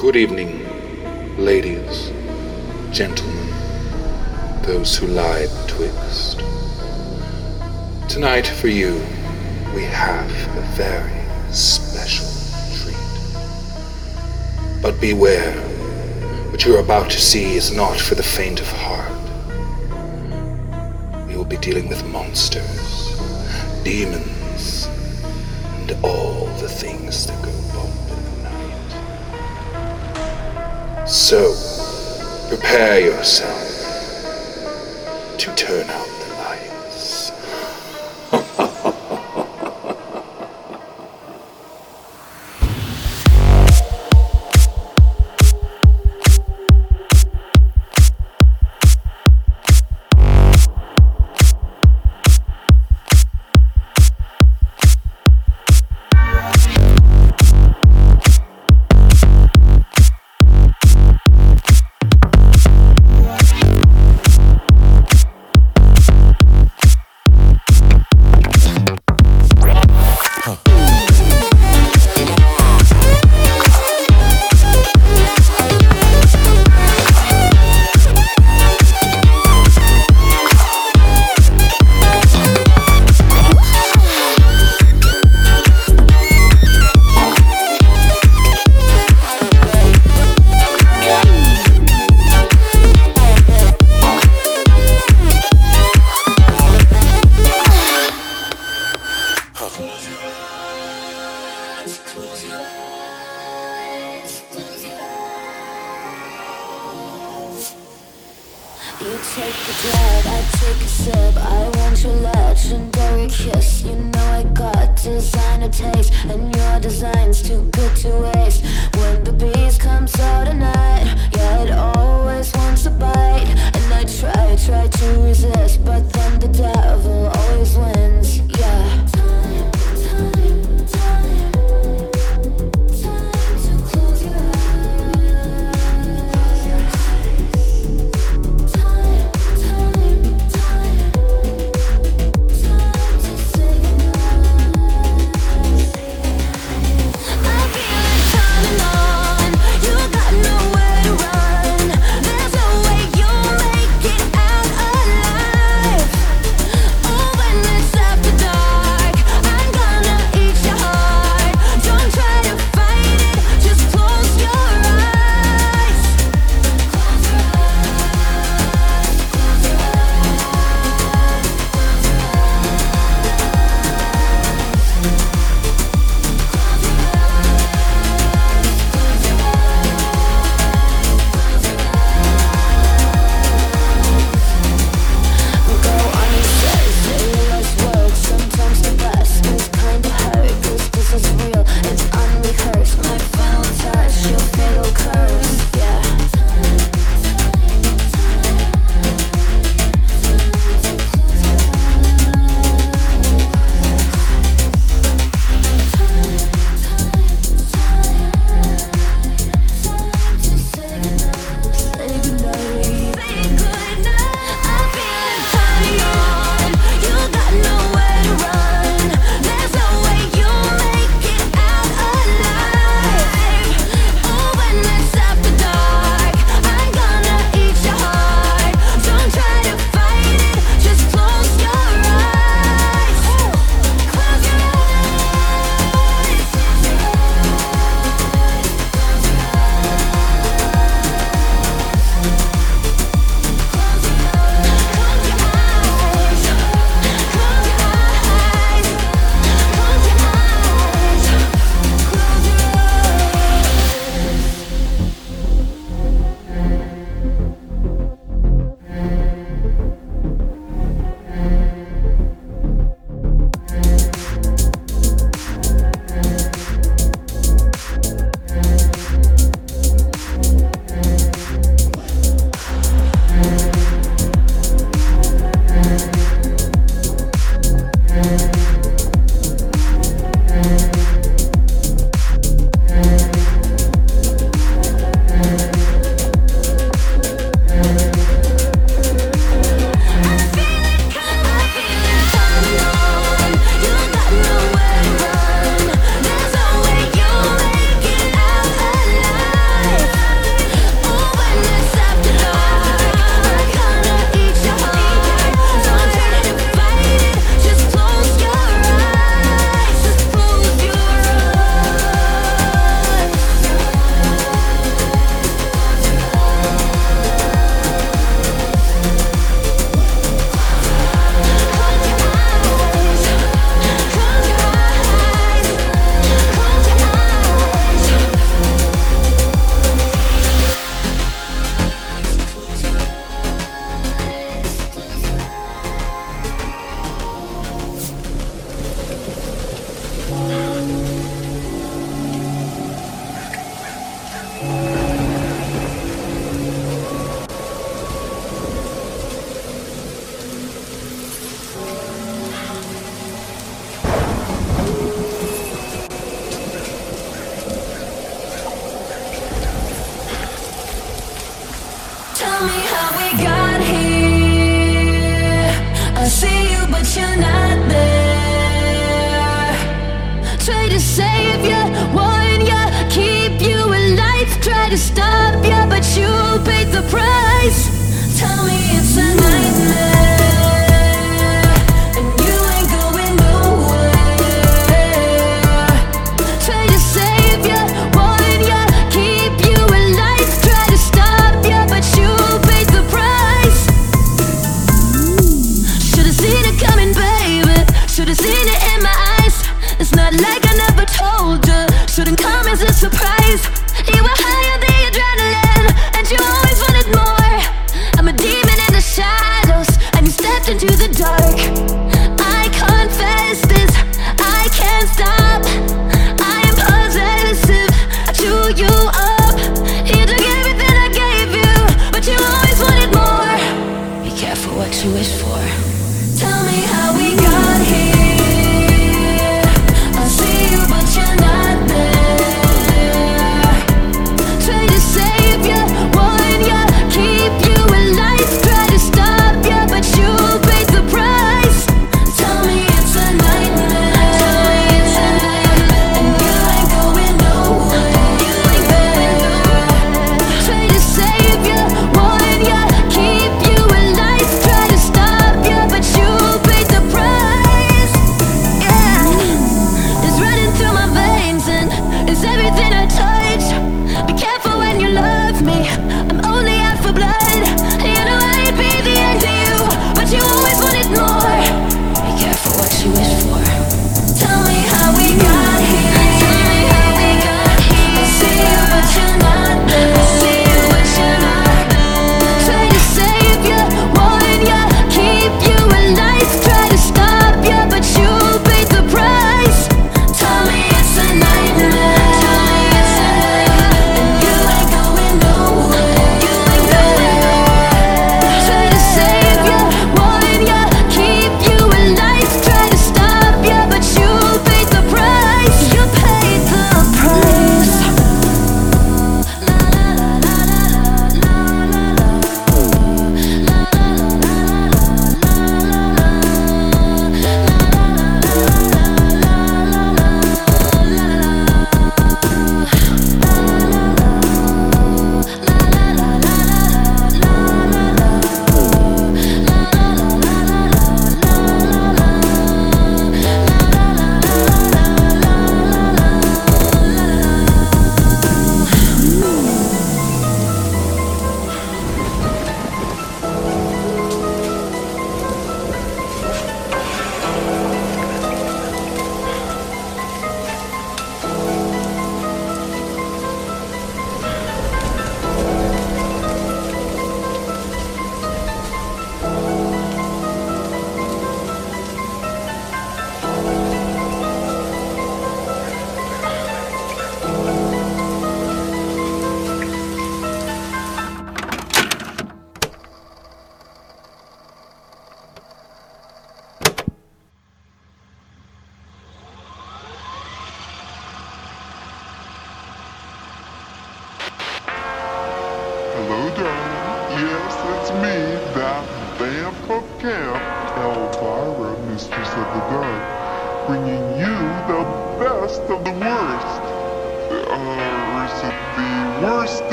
Good evening, ladies, gentlemen, those who lie betwixt. Tonight for you, we have a very special treat. But beware, what you're about to see is not for the faint of heart. We will be dealing with monsters, demons, and all the things that go So, prepare yourself to turn out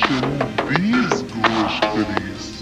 chumbis, duas crianças.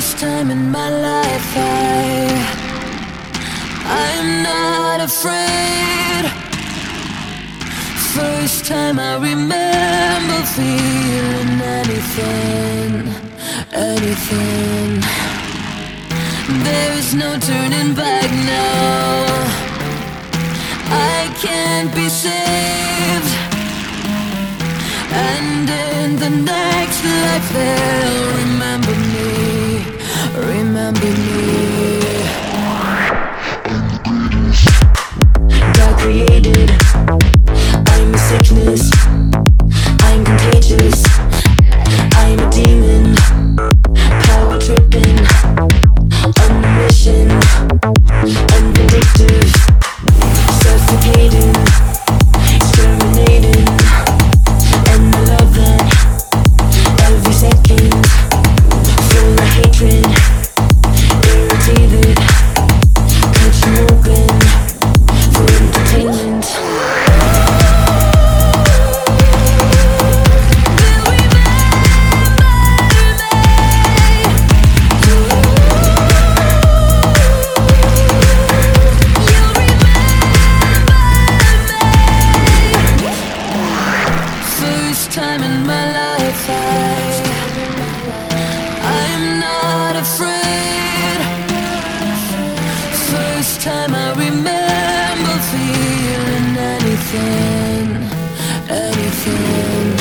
first time in my life I I'm not afraid. First time I remember feeling anything Anything. There is no turning back now. I can't be saved. And in the next life they'll remember me. Remember me. God created. I'm a sickness. I'm contagious. first time I remember feeling anything, anything.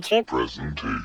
Presentation.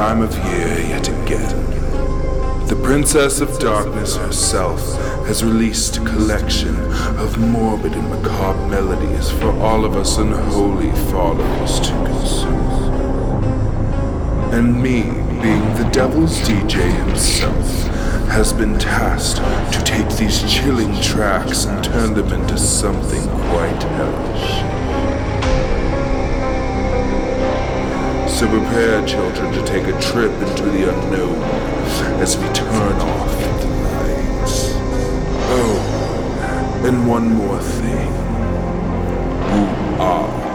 time of year yet again. The Princess of Darkness herself has released a collection of morbid and macabre melodies for all of us unholy followers to consume. And me, being the Devil's DJ himself, has been tasked to take these chilling tracks and turn them into something quite hellish. So prepare, children, to take a trip into the unknown as we turn off the lights. Oh, and one more thing. You are.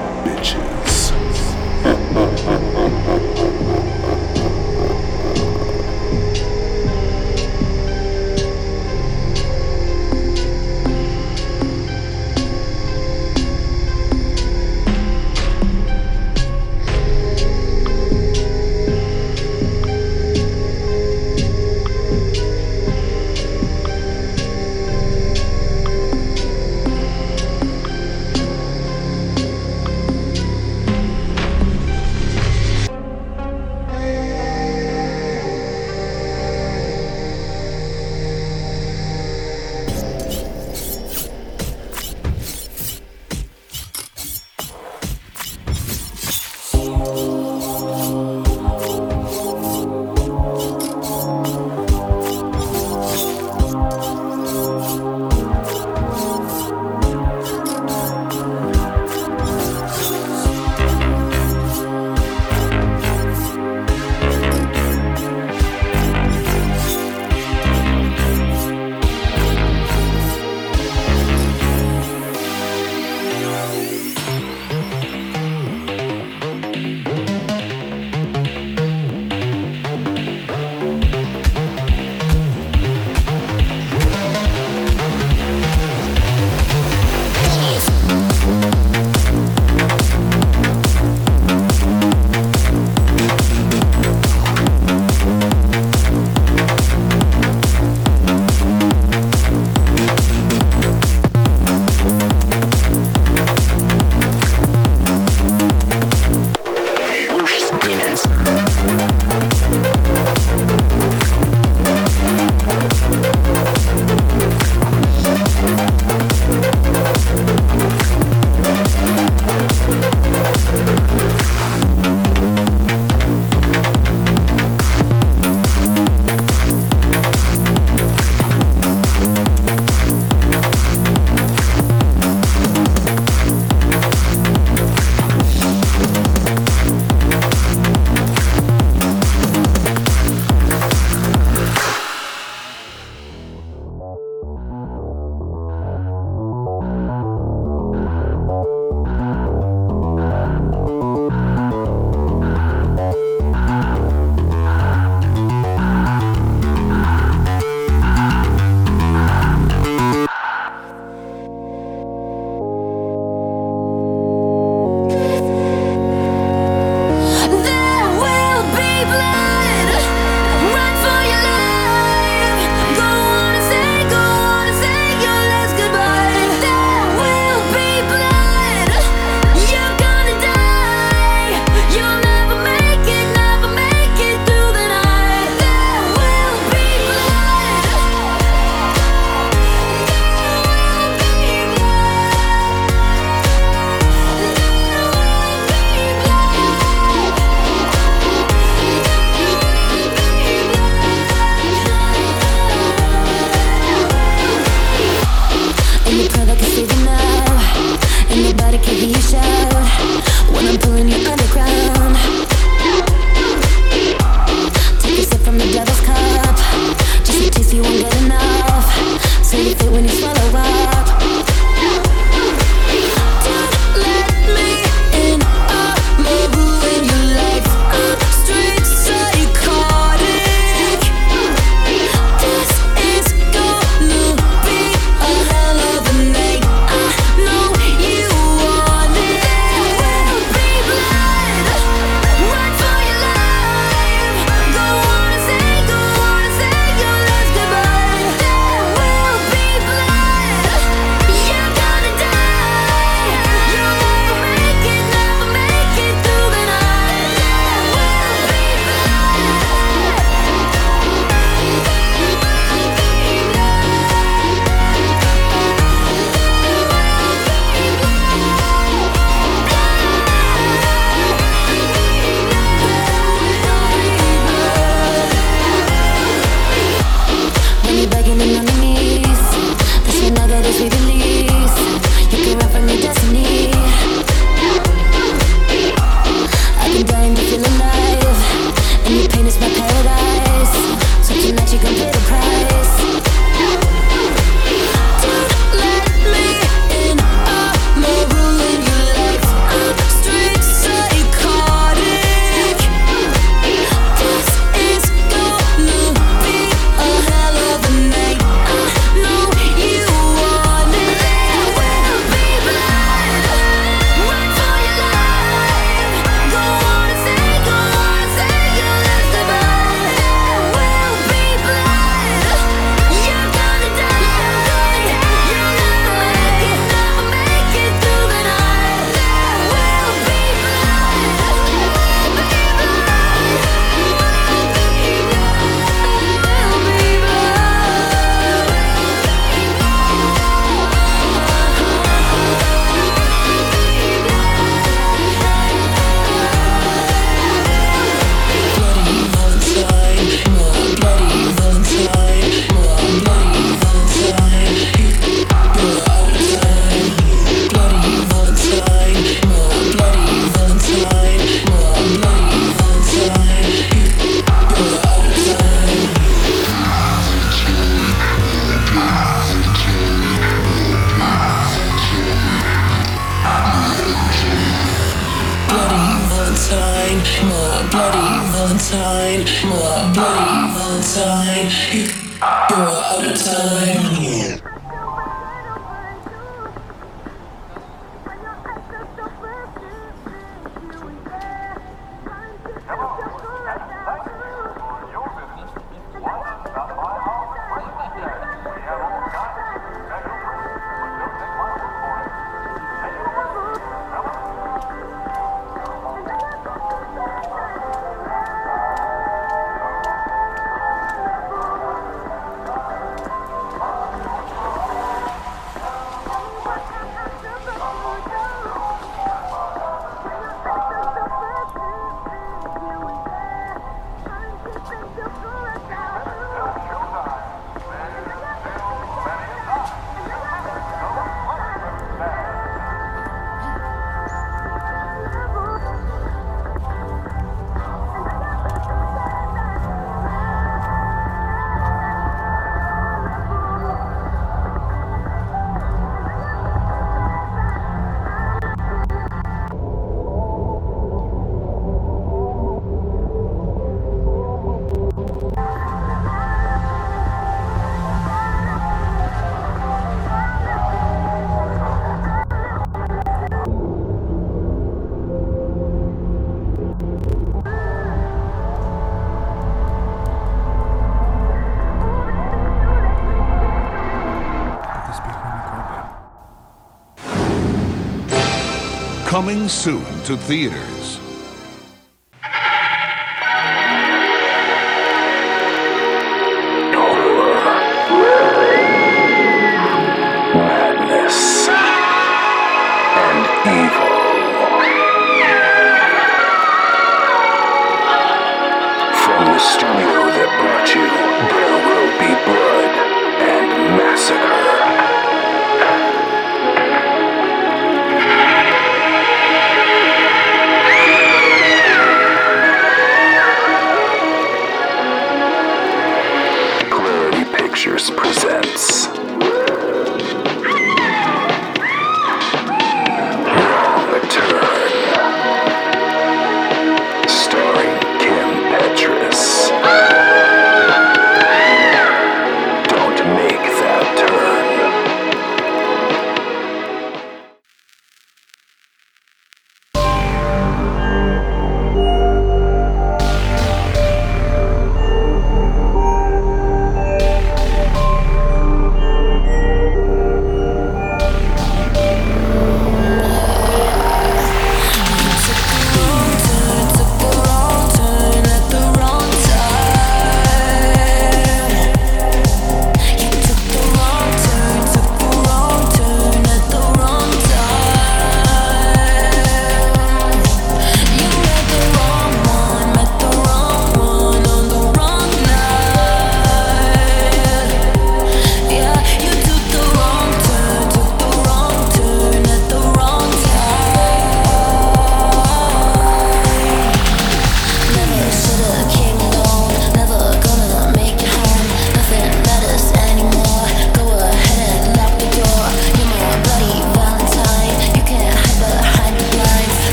Coming soon to theaters.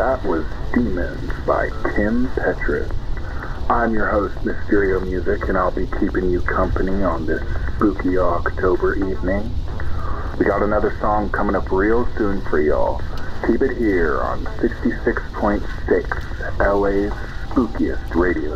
that was Demons by Kim Petras. I'm your host, Mysterio Music, and I'll be keeping you company on this spooky October evening. We got another song coming up real soon for y'all. Keep it here on 66.6, LA's spookiest radio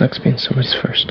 Sex being somebody's first.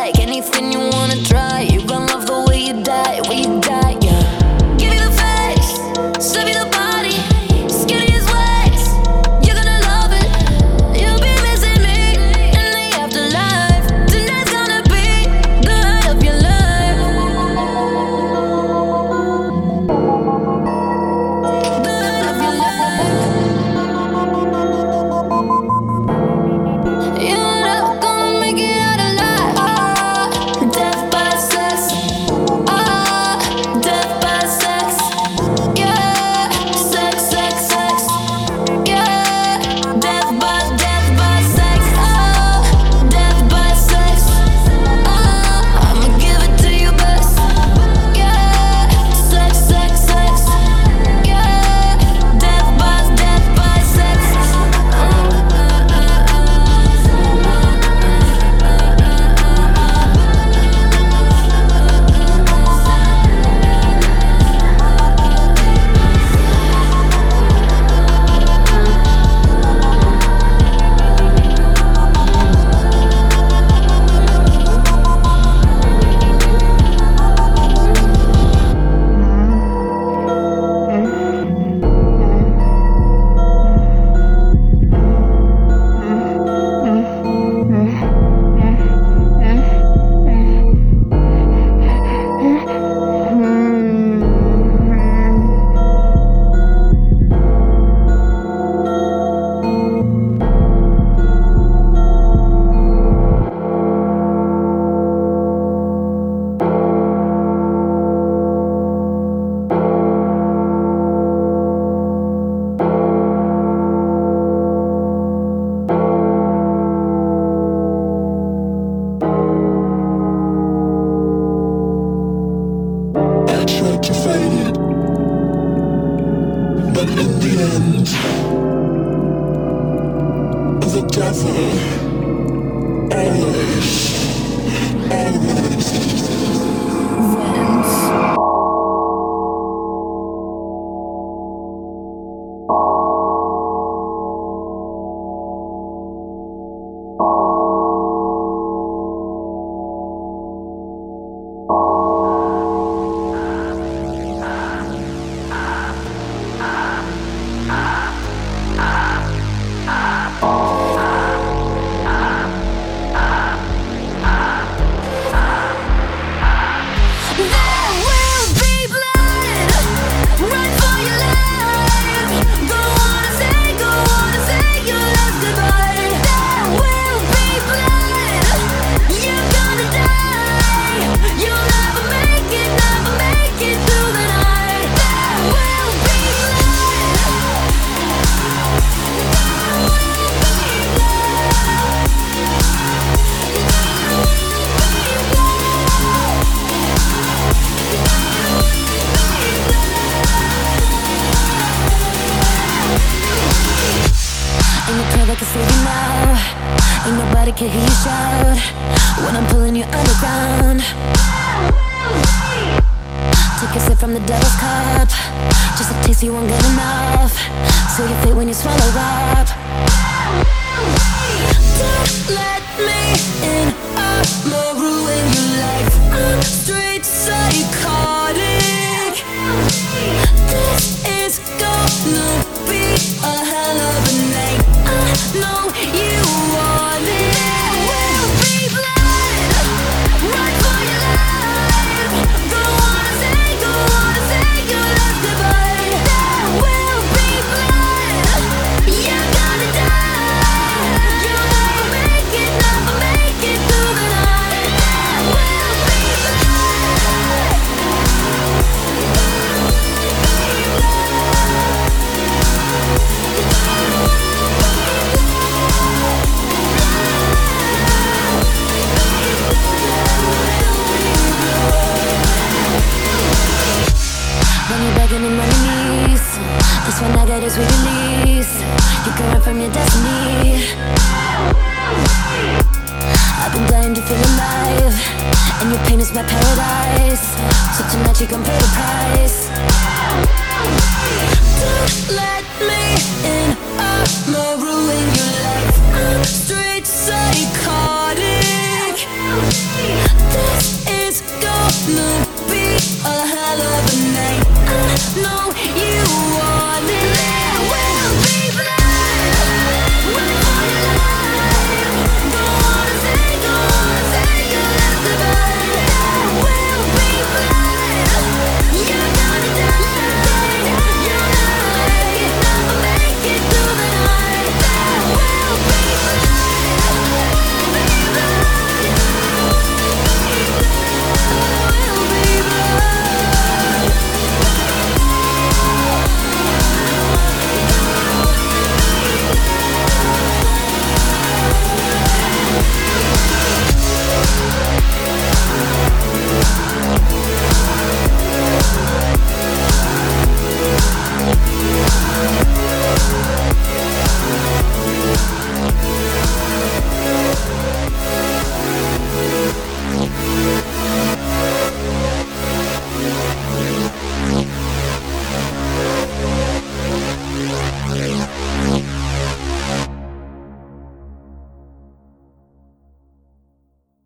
like anything you wanna try. You gon' love the way you die, way you die. is my paradise. So tonight you gon' pay the price. Don't let me in, I'ma ruin your life. I'm straight psychotic. This is gonna be a hell of a night. I know you want it.